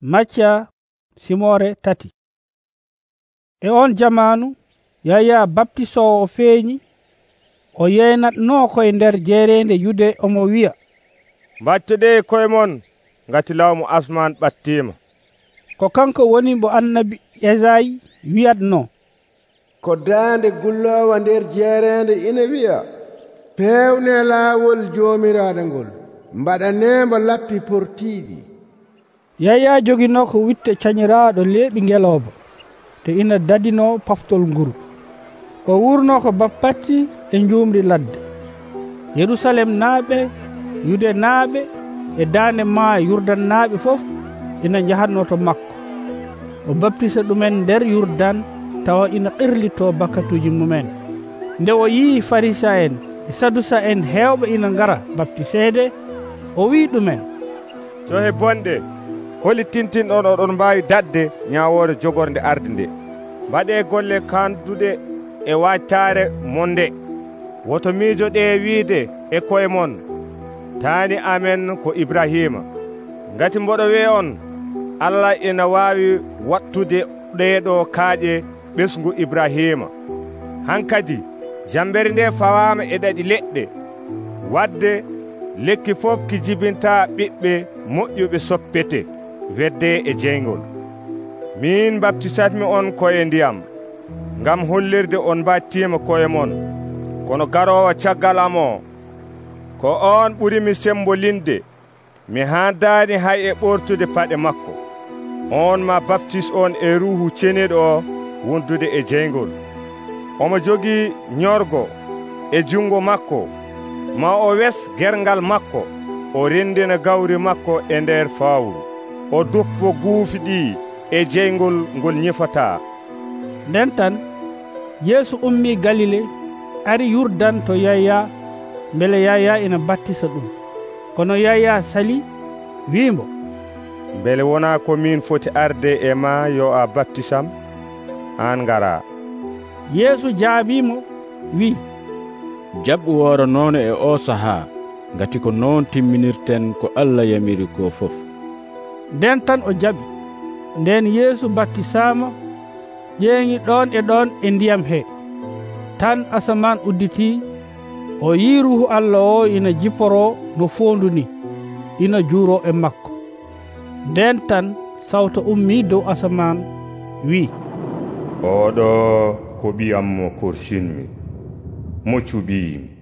macca simore tati. E on jamanu yaya baptisowo feeñi o yeynatno koye nder jeerende yude omo wiya mbattiɗe koye mon ngati lawmu asman ɓattima ko kanko woni mbo annabi esayi wiyatno ko daande gullowa nder jeerende ina wiya pewne laawol joomiraaɗo ngol mbaɗanembo lappi portiɗi yaya joguino ko witte cañiraɗo leeɓi ngelooba te ina dadino paftol nguru. O wurno ko bappatti e jumri ladde. Yerusalem naaɓe yude naaɓe e dande ma yurdan naaɓe fof ina jahatno to makko. O baptisa ɗumen nder yurdan tawa ina qirlito bakatuji mumen. Nde o yii farisa en e sadusa en hewɓe ina ngara baptisede o wi ɗumen. To he bonde. holi tintinɗon oɗon mbawi dadde ñawore jogorde arde nde. Mbaɗe golle kanduɗe e wattare monde. Woto miijoɗe wiide e koye mon. Tani amen ko ibrahima. Ngati mboɗo wiya on allah ina wawi wattude ɗeɗo kaaƴe ɓesgu ibrahima. Hankadi jambere nde fawama e ɗaɗi leɗɗe. Wadde lekki fof ki jibinta ɓiɓɓe moƴƴuɓe soppete. wedde e jeygol min baptisatmi on koye ndiyam ngam hollirde on mbattima koye mon. Kono garowo caggal am o ko on ɓurimi sembolinde mi handani hay e ɓortude paɗe makko. On ma baptise on e ruhu ceniɗo o wondude e jeygol omo jogii ñorgo e jungo makko ma o wes gergal makko o rendina gawri makko e nder fawru o doppo guufi ɗi e jeygol ngol ñifata nden tan yeesu ummi galile ari yurdan to yaya beele yaya ina battisa ɗum. Kono yaya sali wimo beele wona ko min foti arde e ma yo a baptisam an ngara. Yeesu jaabimo wi jaɓɓu woro noon e o sahaa ngati ko noon timminirten ko allah yamiri ko fof. nden tan o jaɓi. Nden yeesu battisama ƴeeŋi ɗon e ɗon e ndiyam he. Tan asaman udditi o yii ruhu allah o ina jipporo no fondu ni ina juuro e makko. Nden tan sawta ummi dow asaman wi oɗo ko ɓiyam mo korsinmi mo cuɓiyimi